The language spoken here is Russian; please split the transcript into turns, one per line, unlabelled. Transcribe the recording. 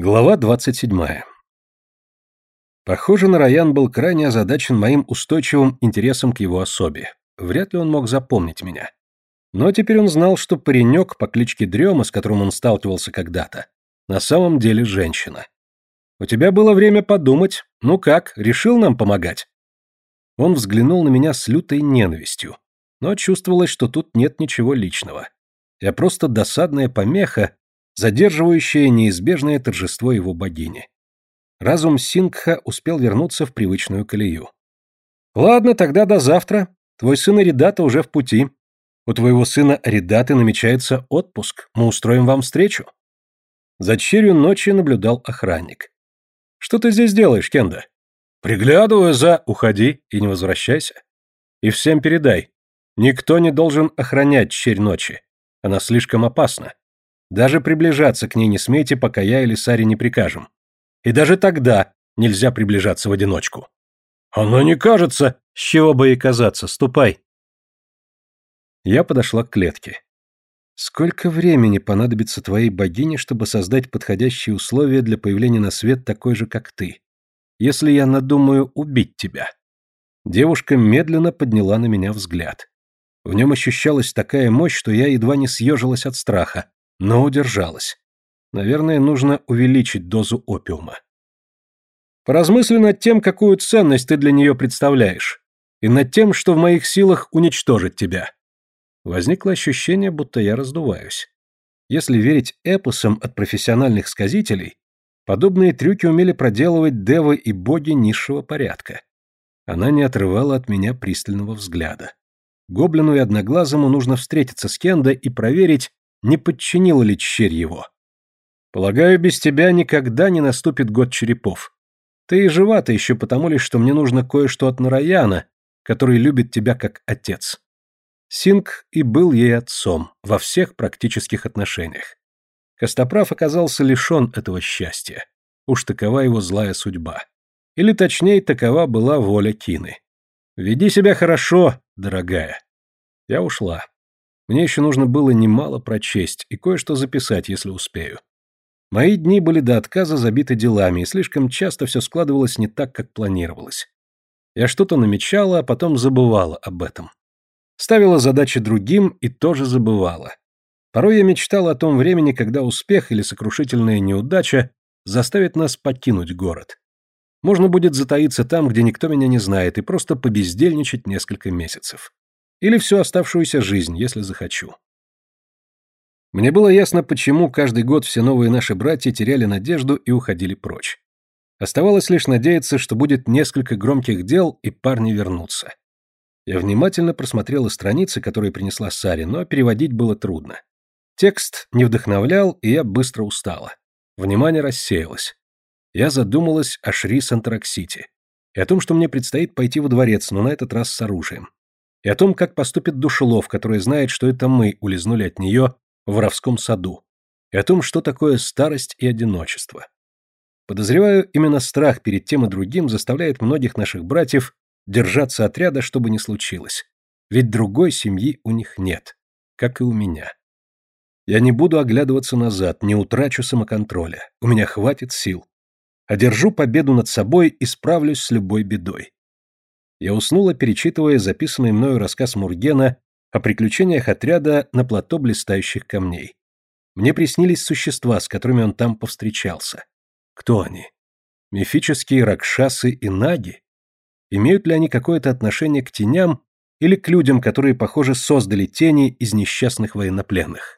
Глава 27. Похоже, Нараян был крайне озадачен моим устойчивым интересом к его особе. Вряд ли он мог запомнить меня. Но теперь он знал, что паренек по кличке Дрема, с которым он сталкивался когда-то, на самом деле женщина. «У тебя было время подумать. Ну как, решил нам помогать?» Он взглянул на меня с лютой ненавистью, но чувствовалось, что тут нет ничего личного. Я просто досадная помеха, задерживающее неизбежное торжество его богини. Разум Сингха успел вернуться в привычную колею. «Ладно, тогда до завтра. Твой сын Аридата уже в пути. У твоего сына Аридаты намечается отпуск. Мы устроим вам встречу». За черью ночи наблюдал охранник. «Что ты здесь делаешь, Кенда?» «Приглядываю за...» «Уходи и не возвращайся. И всем передай. Никто не должен охранять черь ночи. Она слишком опасна. Даже приближаться к ней не смейте, пока я или Саре не прикажем. И даже тогда нельзя приближаться в одиночку. Оно не кажется. С чего бы и казаться, ступай. Я подошла к клетке. Сколько времени понадобится твоей богине, чтобы создать подходящие условия для появления на свет такой же, как ты? Если я надумаю убить тебя. Девушка медленно подняла на меня взгляд. В нем ощущалась такая мощь, что я едва не съежилась от страха, но удержалась. Наверное, нужно увеличить дозу опиума. Поразмысли над тем, какую ценность ты для нее представляешь, и над тем, что в моих силах уничтожить тебя. Возникло ощущение, будто я раздуваюсь. Если верить эпосам от профессиональных сказителей, подобные трюки умели проделывать девы и боги низшего порядка. Она не отрывала от меня пристального взгляда. Гоблину и Одноглазому нужно встретиться с Кендо и проверить, не подчинила ли черь его. Полагаю, без тебя никогда не наступит год черепов. Ты и жива-то еще потому лишь, что мне нужно кое-что от Нараяна, который любит тебя как отец. Синг и был ей отцом во всех практических отношениях. Костоправ оказался лишен этого счастья. Уж такова его злая судьба. Или точнее, такова была воля Кины. Веди себя хорошо, дорогая. Я ушла. Мне еще нужно было немало прочесть и кое-что записать, если успею. Мои дни были до отказа забиты делами, и слишком часто все складывалось не так, как планировалось. Я что-то намечала, а потом забывала об этом. Ставила задачи другим и тоже забывала. Порой я мечтала о том времени, когда успех или сокрушительная неудача заставит нас покинуть город. Можно будет затаиться там, где никто меня не знает, и просто побездельничать несколько месяцев. Или всю оставшуюся жизнь, если захочу. Мне было ясно, почему каждый год все новые наши братья теряли надежду и уходили прочь. Оставалось лишь надеяться, что будет несколько громких дел, и парни вернутся. Я внимательно просмотрела страницы, которые принесла Саре, но переводить было трудно. Текст не вдохновлял, и я быстро устала. Внимание рассеялось. Я задумалась о Шри Сантраксити и о том, что мне предстоит пойти во дворец, но на этот раз с оружием и о том, как поступит душелов, который знает, что это мы улизнули от нее в воровском саду, и о том, что такое старость и одиночество. Подозреваю, именно страх перед тем и другим заставляет многих наших братьев держаться отряда, чтобы не случилось. Ведь другой семьи у них нет, как и у меня. Я не буду оглядываться назад, не утрачу самоконтроля. У меня хватит сил. Одержу победу над собой и справлюсь с любой бедой я уснула, перечитывая записанный мною рассказ Мургена о приключениях отряда на плато блистающих камней. Мне приснились существа, с которыми он там повстречался. Кто они? Мифические ракшасы и наги? Имеют ли они какое-то отношение к теням или к людям, которые, похоже, создали тени из несчастных военнопленных?